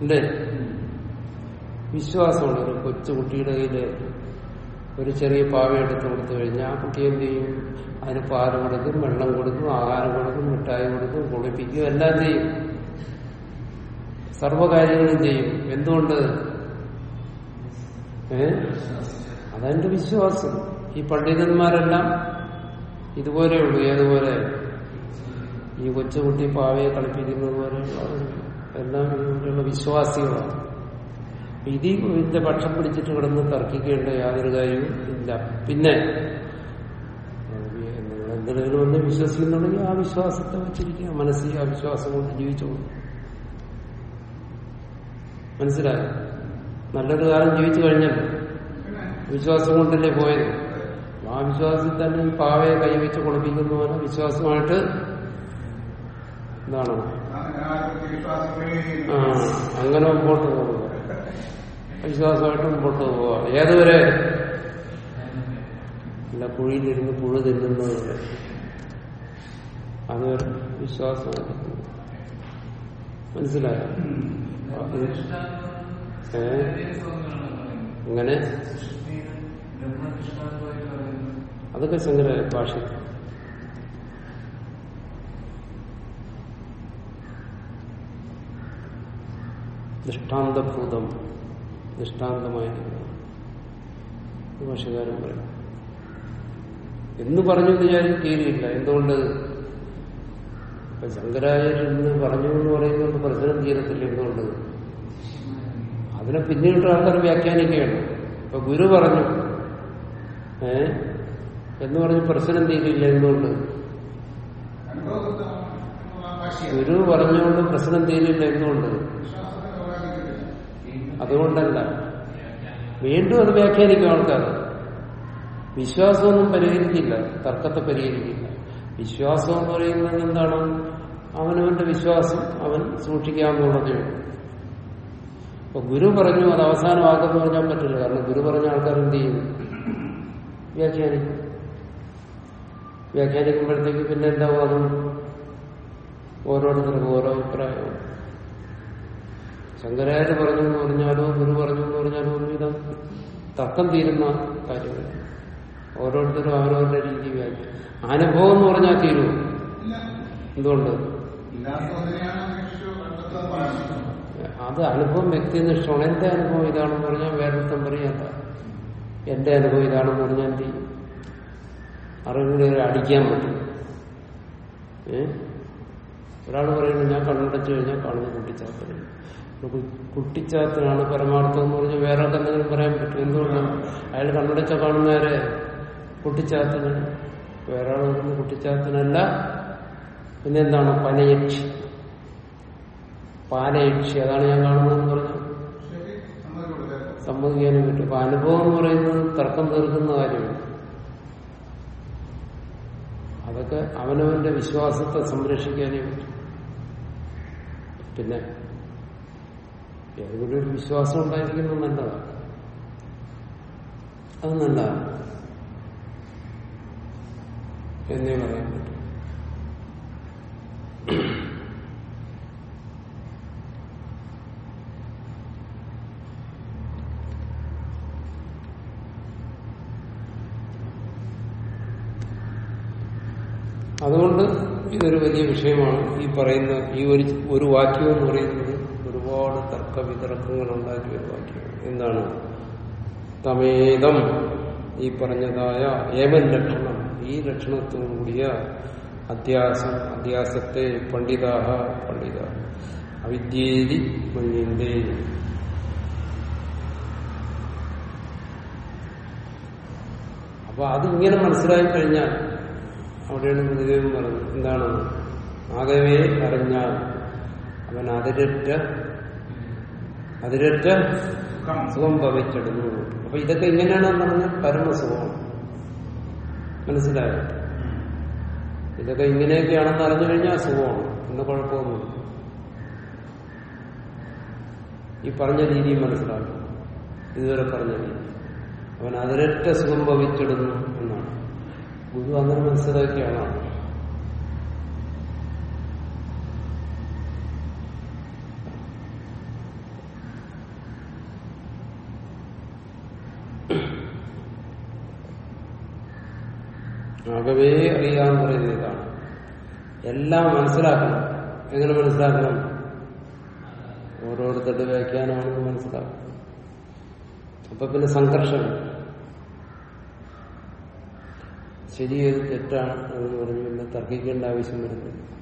അല്ലേ? വിശ്വാസമാണ്. ഒരു കൊച്ചുകുട്ടിയുടെ കയ്യിൽ ഒരു ചെറിയ പാവ എടുത്തു കൊടുത്തു കഴിഞ്ഞാൽ ആ കുട്ടി എന്ത് ചെയ്യും? അതിന് പാൽ കൊടുക്കും വെള്ളം കൊടുക്കും ആഹാരം കൊടുക്കും മിഠായി കൊടുക്കും കുളിപ്പിക്കും എല്ലാം ചെയ്യും. സർവകാര്യങ്ങളും ചെയ്യും. എന്തുകൊണ്ട്? ഏ? അതെന്റെ വിശ്വാസം. ഈ പണ്ഡിതന്മാരെല്ലാം ഇതുപോലെയുള്ളൂ ഏതുപോലെ? ഈ കൊച്ചുകുട്ടി പാവയെ കളിപ്പിക്കുന്നത് പോലെയുള്ള എല്ലാം ഇതുപോലെയുള്ള വിശ്വാസികളാണ്. ഇത് ഇതിന്റെ പക്ഷം പിടിച്ചിട്ട് കിടന്ന് തർക്കിക്കേണ്ട യാതൊരു കാര്യവും ഇല്ല. പിന്നെ നിങ്ങൾ എന്തെങ്കിലും ഒന്ന് വിശ്വസിക്കുന്നുണ്ടെങ്കിൽ ആ വിശ്വാസത്തെ വെച്ചിരിക്കുക. മനസ്സിൽ ആ വിശ്വാസം കൊണ്ട് ജീവിച്ചോളൂ. മനസ്സിലായോ? നല്ലൊരു കാലം ജീവിച്ചു കഴിഞ്ഞല്ലോ. വിശ്വാസം കൊണ്ടല്ലേ പോയത്? ആ വിശ്വാസത്തിൽ തന്നെ ഈ പാവയെ കൈവച്ച് കുളിപ്പിക്കുന്ന പോലെ വിശ്വാസമായിട്ട് എന്താണ്? ആ അങ്ങനെ മുമ്പോട്ട് പോകുക. വിശ്വാസമായിട്ട് മുമ്പോട്ട് പോവുക ഏതുവരെ അല്ല കുഴിയിലിരുന്ന് പുഴു തിന്നുന്നത് അത് വിശ്വാസമായിട്ട്. മനസ്സിലായോ? ഏ? അങ്ങനെ അതൊക്കെ ശങ്കര ഭാഷ. ദൃഷ്ടാന്തഭൂതം ദൃഷ്ടാന്തമായിരിക്കുന്നു ഭാഷകാരൻ പറയും. എന്ന് പറഞ്ഞു വിചാരിച്ച് തീരെയില്ല എന്തുകൊണ്ട്? ഇപ്പൊ ശങ്കരാചാര്യന്ന് പറഞ്ഞു എന്ന് പറയുന്നത് പ്രശ്നം തീരത്തില്ല. എന്തുകൊണ്ട്? അതിനെ പിന്നീട് ആൾക്കാർ വ്യാഖ്യാനിക്കുകയാണ്. ഇപ്പൊ ഗുരു പറഞ്ഞു ഏ? എന്ന് പറഞ്ഞ് പ്രശ്നം തീരില്ല എന്തുകൊണ്ട്? ഗുരു പറഞ്ഞുകൊണ്ട് പ്രശ്നം തീരില്ല എന്തുകൊണ്ട്? അതുകൊണ്ടല്ല. വീണ്ടും അത് വ്യാഖ്യാനിക്കും ആൾക്കാർ. വിശ്വാസമൊന്നും പരിഹരിക്കില്ല. തർക്കത്തെ പരിഹരിക്കില്ല. വിശ്വാസം എന്ന് പറയുന്നത് എന്താണ്? അവനവന്റെ വിശ്വാസം. അവൻ സൂക്ഷിക്കാമെന്നുള്ളതേ അപ്പൊ ഗുരു പറഞ്ഞു അത് അവസാനമാക്കുന്നു പറഞ്ഞാൽ പറ്റില്ല. കാരണം ഗുരു പറഞ്ഞ ആൾക്കാർ എന്ത് ചെയ്യും? വ്യാഖ്യാനിക്കും. വ്യാഖ്യാനിക്കുമ്പോഴത്തേക്ക് പിന്നെ എന്താവും? അതും ഓരോരുത്തർക്കും ഓരോ അഭിപ്രായവും. ശങ്കരാചാര്യ പറഞ്ഞു എന്ന് പറഞ്ഞാലോ ഗുരു പറഞ്ഞു എന്ന് പറഞ്ഞാലോ ഒന്നും ഇതും തർക്കം തീരുന്ന കാര്യമില്ല ഓരോരുത്തരും അവരവരുടെ രീതി വ്യാഖ്യാനം അനുഭവം എന്ന് പറഞ്ഞാൽ തീരുമോ? എന്തുകൊണ്ട്? അത് അനുഭവം വ്യക്തിനിഷ്ഠമാണ്. എന്റെ അനുഭവം ഇതാണെന്ന് പറഞ്ഞാൽ വേറെ പറയണ്ട എന്റെ അനുഭവം ഇതാണെന്ന് പറഞ്ഞാൽ എന്ത് ചെയ്യും? അറിവിനെ അടിക്കാൻ പറ്റും. ഒരാൾ പറയുന്നത് ഞാൻ കണ്ണടച്ചു കഴിഞ്ഞാൽ കാണുന്ന കുട്ടിച്ചാത്തനാണ് കുട്ടിച്ചാത്തനാണ് പരമാർത്ഥം എന്ന് പറഞ്ഞാൽ വേറെ എന്തെങ്കിലും പറയാൻ പറ്റും. എന്തുകൊണ്ടാണ് അയാൾ കണ്ണടച്ച കാണുന്നവരെ കുട്ടിച്ചാത്തന് വേറെ ആൾ പറയുന്നത് കുട്ടിച്ചാത്തനല്ല. പിന്നെന്താണ്? പനയക്ഷി. പാലയക്ഷി അതാണ് ഞാൻ കാണുന്നതെന്ന് പറഞ്ഞു സമ്മതിക്കാനും പറ്റും. അപ്പൊ അനുഭവം എന്ന് പറയുന്നത് തർക്കം തീർക്കുന്ന കാര്യമാണ്. അതൊക്കെ അവനവന്റെ വിശ്വാസത്തെ സംരക്ഷിക്കാനേ പറ്റും. പിന്നെ ഏതെങ്കിലും ഒരു വിശ്വാസം ഉണ്ടായിരിക്കുന്നത് നല്ലതാണ് അത് നല്ലതാണ് എന്നേ പറയാൻ പറ്റും അതുകൊണ്ട് ഇതൊരു വലിയ വിഷയമാണ്. ഈ പറയുന്ന ഈ ഒരു ഒരു വാക്യം എന്ന് പറയുന്നത് ഒരുപാട് തർക്ക വിതർക്കങ്ങൾ ഉണ്ടാക്കിയ ഒരു വാക്യമാണ് എന്താണ്? തമേതം. ഈ പറഞ്ഞതായ ഏവൻ ലക്ഷണം. ഈ ലക്ഷണത്തോടുകൂടിയ അധ്യാസം അധ്യാസത്തെ പണ്ഡിതാഹ പണ്ഡിത അവിദ്യേരി മഞ്ഞിന്റെ അപ്പൊ അതിങ്ങനെ മനസ്സിലായി കഴിഞ്ഞാൽ അവിടെയാണ് ഗുരുദേവൻ പറഞ്ഞത്. എന്താണ്? ആകവേ അറിഞ്ഞാൽ അവൻ അതിരറ്റ അതിരറ്റ സുഖം ഭവിച്ചിടുന്നു. അപ്പൊ ഇതൊക്കെ ഇങ്ങനെയാണ് പറഞ്ഞ പരമസുഖം. മനസ്സിലായോ? ഇതൊക്കെ ഇങ്ങനെയൊക്കെയാണെന്ന് അറിഞ്ഞു കഴിഞ്ഞാൽ സുഖമാണ്. എന്ന കുഴപ്പമൊന്നുമില്ല. ഈ പറഞ്ഞ രീതി മനസ്സിലാക്കും ഇതുവരെ പറഞ്ഞ രീതി. അവൻ അതിരറ്റ സുഖം ഭവിച്ചിടുന്നു. ഗുരു അങ്ങനെ മനസ്സിലാക്കിയാണ്. ആകവേ അറിയാന്ന് പറയുന്നത് ഇതാണ് എല്ലാം മനസ്സിലാക്കണം. എങ്ങനെ മനസ്സിലാക്കണം? ഓരോരുത്തരുടെ വ്യാഖ്യാനമാണെന്ന് മനസ്സിലാക്കണം അപ്പൊ പിന്നെ സംഘർഷം. ശരി ഏത് തെറ്റാണ് എന്ന് പറഞ്ഞു പിന്നെ തർക്കിക്കേണ്ട ആവശ്യം വരുന്നില്ല.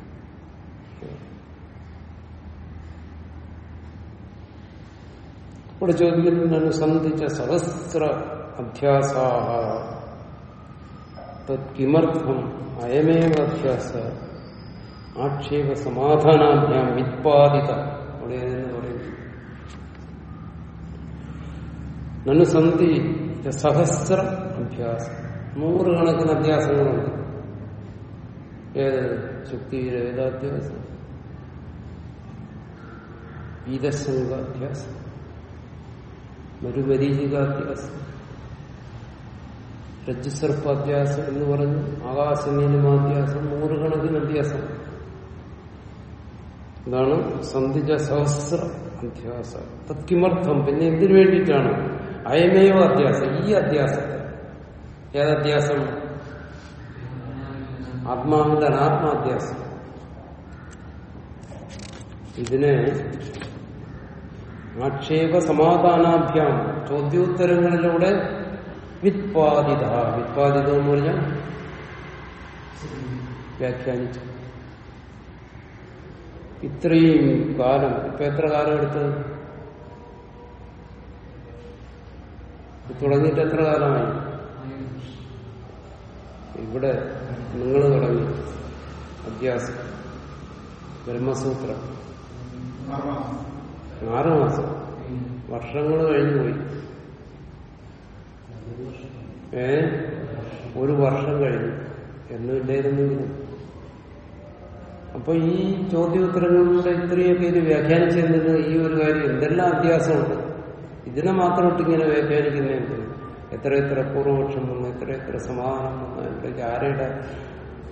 ഇവിടെ ചോദിക്കുന്നതിനാണ് സന്ധിച്ച സഹസ്ര അധ്യാസാഹ. തത്കിമർത്ഥം അയമേവ അധ്യാസ. ആക്ഷേപ സമാധാനാഭ്യാം വിത്പാദിത അവിടെ എന്ന് പറയുന്നു? നനു സന്ധി സഹസ്ര അഭ്യാസം നൂറുകണക്കിന് അധ്യാസങ്ങളുണ്ട് ഏത് ശുക്തിയിലെ വേദാധ്യാസം വീതശങ്കാധ്യാസം മരുമരീചികാധ്യാസം രജ്ജുസർപ്പാധ്യാസം എന്ന് പറഞ്ഞു ആകാശനീലമാധ്യാസം നൂറുകണക്കിന് അധ്യാസം ഇതാണ് സന്ധിജ സഹസ്ര അധ്യാസം തത്കിമർത്ഥം. പിന്നെ എന്തിനു വേണ്ടിയിട്ടാണ്? അയമേവ അധ്യാസം ഈ അധ്യാസത്തെ ഏതധ്യാസം ആത്മാവിന്റെ അനാത്മാധ്യാസം ഇതിനെ ആക്ഷേപ സമാധാനാഭ്യാം ചോദ്യോത്തരങ്ങളിലൂടെ വിത്പാദിത വിത്പാദിതം എന്ന് പറഞ്ഞാൽ വ്യാഖ്യാനിച്ചു. ഇത്രയും കാലം ഇപ്പൊ എത്ര കാലം എടുത്തത് തുടങ്ങിയിട്ട് എത്ര കാലമായി? ഇവിടെ നിങ്ങൾ തുടങ്ങി. അധ്യാസം ബ്രഹ്മസൂത്രം. ആറുമാസം വർഷങ്ങൾ കഴിഞ്ഞു പോയി. ഏ? ഒരു വർഷം കഴിഞ്ഞു. എന്നില്ലായിരുന്നെങ്കിലും അപ്പൊ ഈ ചോദ്യോത്തരങ്ങളിലൂടെ ഇത്രയൊക്കെ ഇത് വ്യാഖ്യാനിച്ചിരുന്നത് ഈ ഒരു കാര്യം. എന്തെല്ലാം അഭ്യാസമുണ്ട്? ഇതിനെ മാത്രം ഇട്ടിങ്ങനെ വ്യാഖ്യാനിക്കുന്നതുണ്ട് എത്ര എത്ര പൂർവപക്ഷം വന്നു എത്ര എത്ര സമാധാനം വന്നു എന്തൊക്കെ ആരുടെ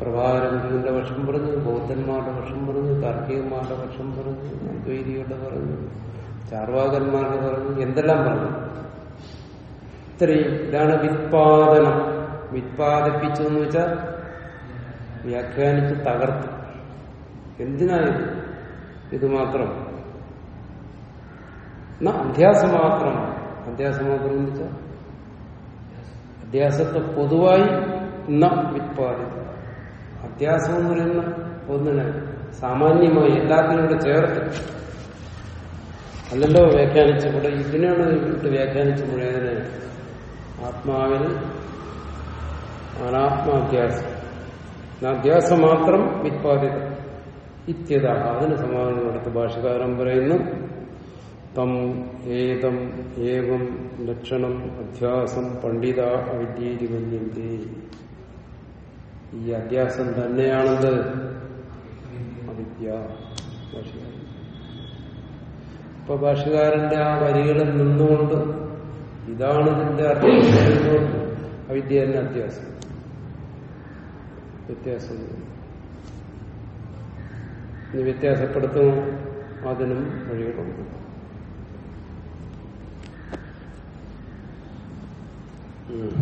പ്രഭാകരം ഗുരുവിന്റെ പക്ഷം പറഞ്ഞു ബൗദ്ധന്മാരുടെ പക്ഷം പറഞ്ഞു താർക്കികന്മാരുടെ പക്ഷം പറഞ്ഞു അദ്വൈതികളുടെ പറഞ്ഞു ചാർവാകന്മാരുടെ പറഞ്ഞു എന്തെല്ലാം പറഞ്ഞു. ഇത്രയും ഇതാണ് വിത്പാദനം. വിത്പാദിപ്പിച്ചു എന്ന് വെച്ചാൽ വ്യാഖ്യാനിച്ച് തകർത്തു. എന്തിനായത്? ഇത് മാത്രം. എന്നാ അധ്യാസം മാത്രം. അധ്യാസം മാത്രം എന്ന് വെച്ചാൽ അധ്യാസത്തെ പൊതുവായി ന വിത്പാദിത. അധ്യാസം എന്ന് പറയുന്ന ഒന്നിനെ സാമാന്യമായി എല്ലാത്തിനും കൂടെ ചേർത്ത്. അല്ലല്ലോ വ്യാഖ്യാനിച്ചപ്പോൾ ഇതിനാണ് ഇട്ട് വ്യാഖ്യാനിച്ച വ്യാഖ്യാനിച്ചപ്പോഴേതിന് ആത്മാവിൽ അനാത്മാധ്യാസം. അധ്യാസം മാത്രം വിത്പാദിത. ഇത്യത അതിന് സമാധാനം നടത്തും ഭാഷകാരം പറയുന്നു. തം ഏതം ഏവം ലക്ഷണം അധ്യാസം പണ്ഡിത അവിദ്യേരി വന്യന്തേ ഈ അധ്യാസം തന്നെയാണത് അവിദ്യ. ഇപ്പൊ ഭാഷകാരന്റെ ആ വരികളിൽ നിന്നുകൊണ്ട് ഇതാണ് ഇതിന്റെ അർത്ഥം അവിദ്യ തന്നെ അധ്യാസം. വ്യത്യാസം. ഇനി വ്യത്യാസപ്പെടുത്തും. അതിനും വഴികളുണ്ട് ഓം